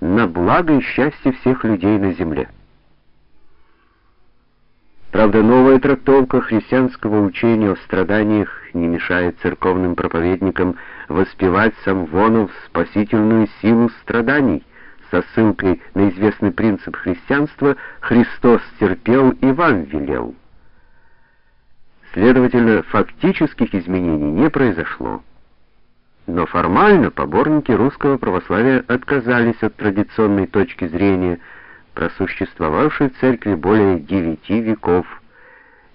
на благо и счастье всех людей на земле. Правда, новая трактовка христианского учения о страданиях не мешает церковным проповедникам воспевать самвонов спасительную силу страданий со ссылкой на известный принцип христианства «Христос терпел и вам велел». Следовательно, фактических изменений не произошло. Но формально поборники русского православия отказались от традиционной точки зрения – просуществовавшей церкви более девяти веков,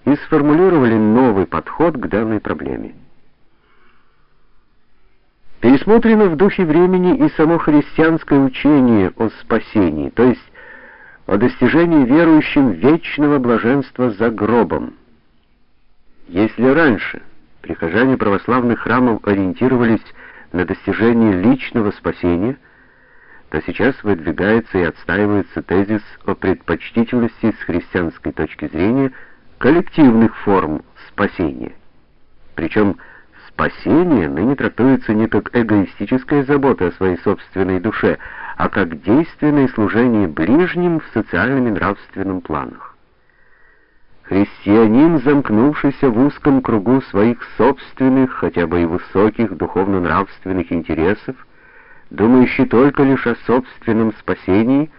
и сформулировали новый подход к данной проблеме. Пересмотрено в духе времени и само христианское учение о спасении, то есть о достижении верующим вечного блаженства за гробом. Если раньше прихожане православных храмов ориентировались на достижение личного спасения – то сейчас выдвигается и отстаивается тезис о предпочтительности с христианской точки зрения коллективных форм спасения. Причем спасение ныне трактуется не как эгоистическая забота о своей собственной душе, а как действенное служение ближним в социальном и нравственном планах. Христианин, замкнувшийся в узком кругу своих собственных, хотя бы и высоких духовно-нравственных интересов, думающий только лишь о собственном спасении,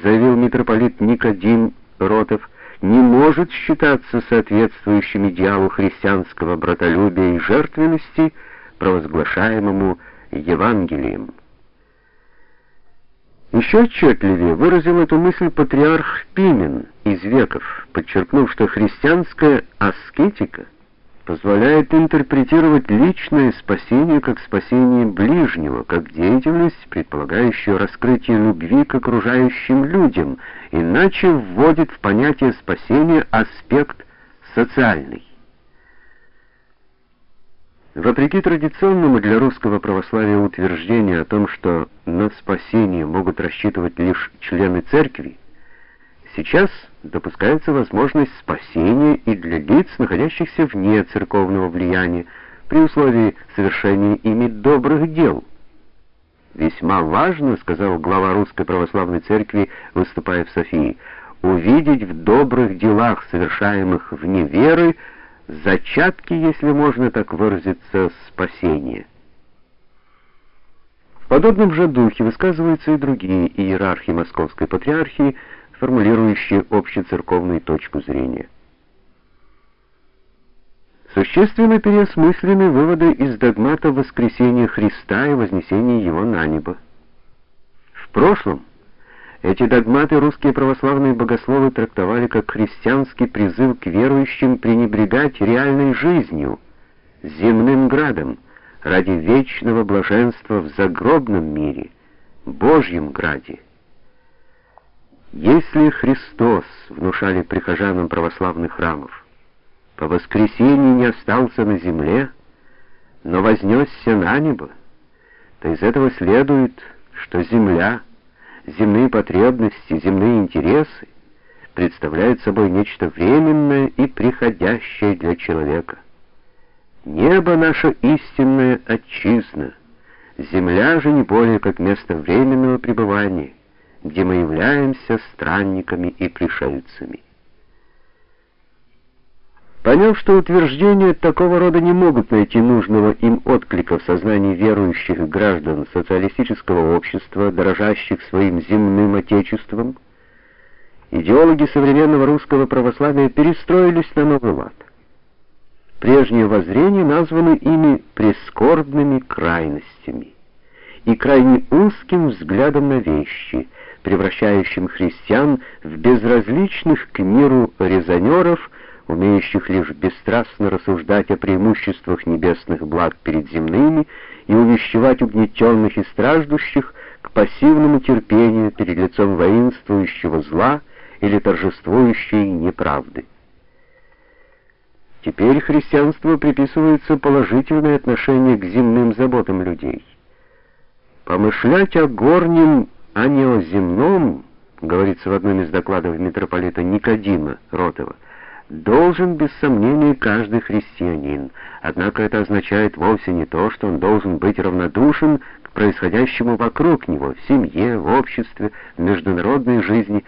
заявил митрополит Никодим Ротов, не может считаться соответствующим идеалу христианского братолюбия и жертвенности, провозглашаемому Евангелием. Еще отчетливее выразил эту мысль патриарх Пимен из веков, подчеркнув, что христианская аскетика — позволяет интерпретировать личное спасение как спасение ближнего, как деятельность, предполагающую раскрытие любви к окружающим людям, иначе вводит в понятие спасения аспект социальный. Вопреки традиционному для русского православия утверждению о том, что на спасение могут рассчитывать лишь члены церкви, Сейчас допускается возможность спасения и для лиц, находящихся вне церковного влияния, при условии совершения ими добрых дел. Весьма важно, сказал глава Русской православной церкви, выступая в Софии, увидеть в добрых делах, совершаемых вне веры, зачатки, если можно так выразиться, спасения. В подобном же духе высказываются и другие иерархи Московской патриархии, формулирующие общецерковную точку зрения. Существенно переосмыслены выводы из догмата воскресения Христа и вознесения Его на небо. В прошлом эти догматы русские православные богословы трактовали как христианский призыв к верующим пренебрегать реальной жизнью, земным градом, ради вечного блаженства в загробном мире, Божьем граде. Если Христос, внушали прихожанам православных храмов, по воскресенье не остался на земле, но вознесся на небо, то из этого следует, что земля, земные потребности, земные интересы представляют собой нечто временное и приходящее для человека. Небо — наша истинная отчизна, земля же не более как место временного пребывания где мы являемся странниками и пришельцами. Поняв, что утверждения такого рода не могут найти нужного им отклика в сознании верующих граждан социалистического общества, дорожащих своим земным отечеством, идеологи современного русского православия перестроились на новый лад. Прежние воззрения названы ими прискорбными крайностями и крайне узким взглядом на вещи — превращающим христиан в безразличных к миру резонеров, умеющих лишь бесстрастно рассуждать о преимуществах небесных благ перед земными и увещевать угнетенных и страждущих к пассивному терпению перед лицом воинствующего зла или торжествующей неправды. Теперь христианству приписывается положительное отношение к земным заботам людей. Помышлять о горнем а не о земном, говорится в одном из докладов митрополита Никодима Ротова, должен без сомнения каждый христианин. Однако это означает вовсе не то, что он должен быть равнодушен к происходящему вокруг него, в семье, в обществе, в международной жизни,